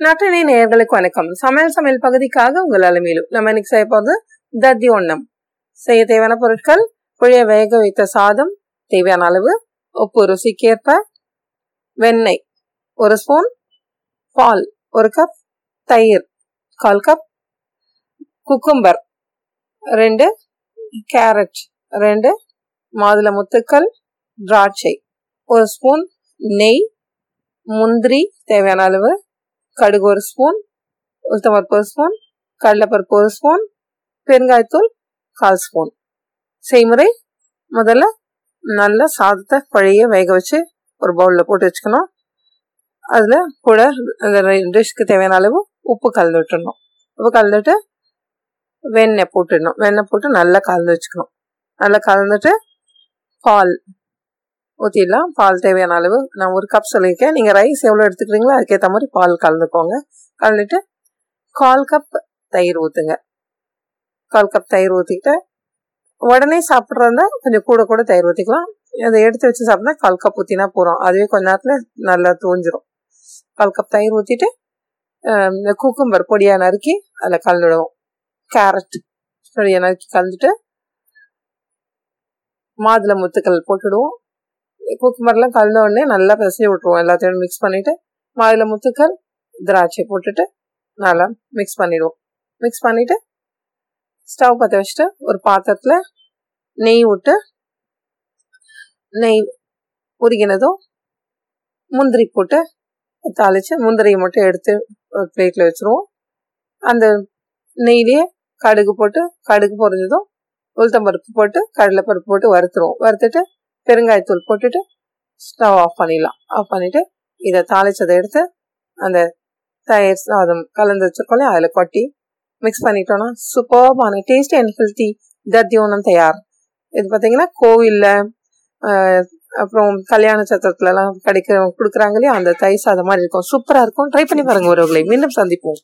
நட்டினை நேயர்களுக்கு வணக்கம். சமையல் சமையல் பகுதிக்காக உங்கள் அலுமையிலும் நம்ம இன்னைக்கு செய்ய போகிறது தத்தி ஒண்ணம். செய்ய தேவையான பொருட்கள் புளிய வேக வைத்த சாதம் தேவையான அளவு உப்பு ருசிக்கேற்ப வெண்ணெய் ஒரு ஸ்பூன் பால் ஒரு கப் தயிர் கால் கப் குக்கும்பர் ரெண்டு கேரட் ரெண்டு மாதுளை முத்துக்கள் திராட்சை ஒரு ஸ்பூன் நெய் முந்திரி தேவையான அளவு கடுகு ஒரு ஸ்பூன் உளுத்தம்பருப்பு ஒரு ஸ்பூன் கடலைப்பருப்பு ஒரு ஸ்பூன் பெருங்காயத்தூள் கால் ஸ்பூன். செய்முறை முதல்ல நல்ல சாதத்தை பழைய வேக வச்சு ஒரு பவுலில் போட்டு வச்சுக்கணும். அதில் கூட அந்த டிஷ்க்கு தேவையான அளவு உப்பு கலந்து விட்டுடணும் உப்பு கலந்துட்டு வெண்ணெய் போட்டுடணும். வெண்ணெய் போட்டு நல்லா கலந்து வச்சுக்கணும். நல்லா கலந்துட்டு பால் ஊற்றிடலாம் பால் தேவையான அளவு. நான் ஒரு கப் சொல்லியிருக்கேன். நீங்கள் ரைஸ் எவ்வளோ எடுத்துக்கிறீங்களோ அதுக்கேற்ற மாதிரி பால் கலந்துக்கோங்க. கலந்துட்டு கால் கப் தயிர் ஊற்றுங்க கால் கப் தயிர் ஊற்றிக்கிட்டு உடனே சாப்பிட்றதா கொஞ்சம் கூட கூட தயிர் ஊற்றிக்கலாம் அதை எடுத்து வச்சு சாப்பிட்டா கால் கப் ஊற்றினா போகிறோம் அதுவே கொஞ்ச நேரத்தில் நல்லா தூஞ்சிரும். கால் கப் தயிர் ஊற்றிட்டு இந்த குக்கும்பர் பொடியாக நறுக்கி அதில் கலந்துடுவோம். கேரட் பொடியாக நறுக்கி கலந்துட்டு மாதுளை முத்துக்கள் போட்டுடுவோம். குக்கும்பர்லாம் கலந்த உடனே நல்லா பிசைஞ்சு விட்ருவோம் எல்லாத்தையும் மிக்ஸ் பண்ணிவிட்டு மாதுளை முத்துக்கள் திராட்சை போட்டுட்டு நல்லா மிக்ஸ் பண்ணிடுவோம். மிக்ஸ் பண்ணிவிட்டு ஸ்டவ் பற்ற வச்சுட்டு ஒரு பாத்திரத்தில் நெய் விட்டு நெய் உருகினதும் முந்திரி போட்டு தாளித்து முந்திரியை மட்டும் எடுத்து ஒரு பிளேட்டில் வச்சுருவோம். அந்த நெய்லேயே கடுகு போட்டு கடுகு பொறிஞ்சதும் உளுத்தம்பருப்பு போட்டு கடலைப்பருப்பு போட்டு வறுத்துருவோம். வறுத்துட்டு பெருங்காயத்தூள் போட்டுட்டு ஸ்டவ் ஆஃப் பண்ணிடலாம். ஆஃப் பண்ணிவிட்டு இதை தாளிச்சதை எடுத்து அந்த தயிர் சாதம் கலந்து வச்சிருக்கோம் அதில் கொட்டி மிக்ஸ் பண்ணிட்டோம்னா சூப்பர்பான டேஸ்டி அண்ட் ஹெல்த்தி தத்தியோனம் தயார். இது பார்த்தீங்கன்னா கோவிலில் அப்புறம் கல்யாண சத்திரத்துலலாம் கிடைக்கிற கொடுக்குறாங்க இல்லையா அந்த தயிர் சாதம் மாதிரி இருக்கும். சூப்பராக இருக்கும். ட்ரை பண்ணி பாருங்க ஒருவர்களை மீண்டும் சந்திப்போம்.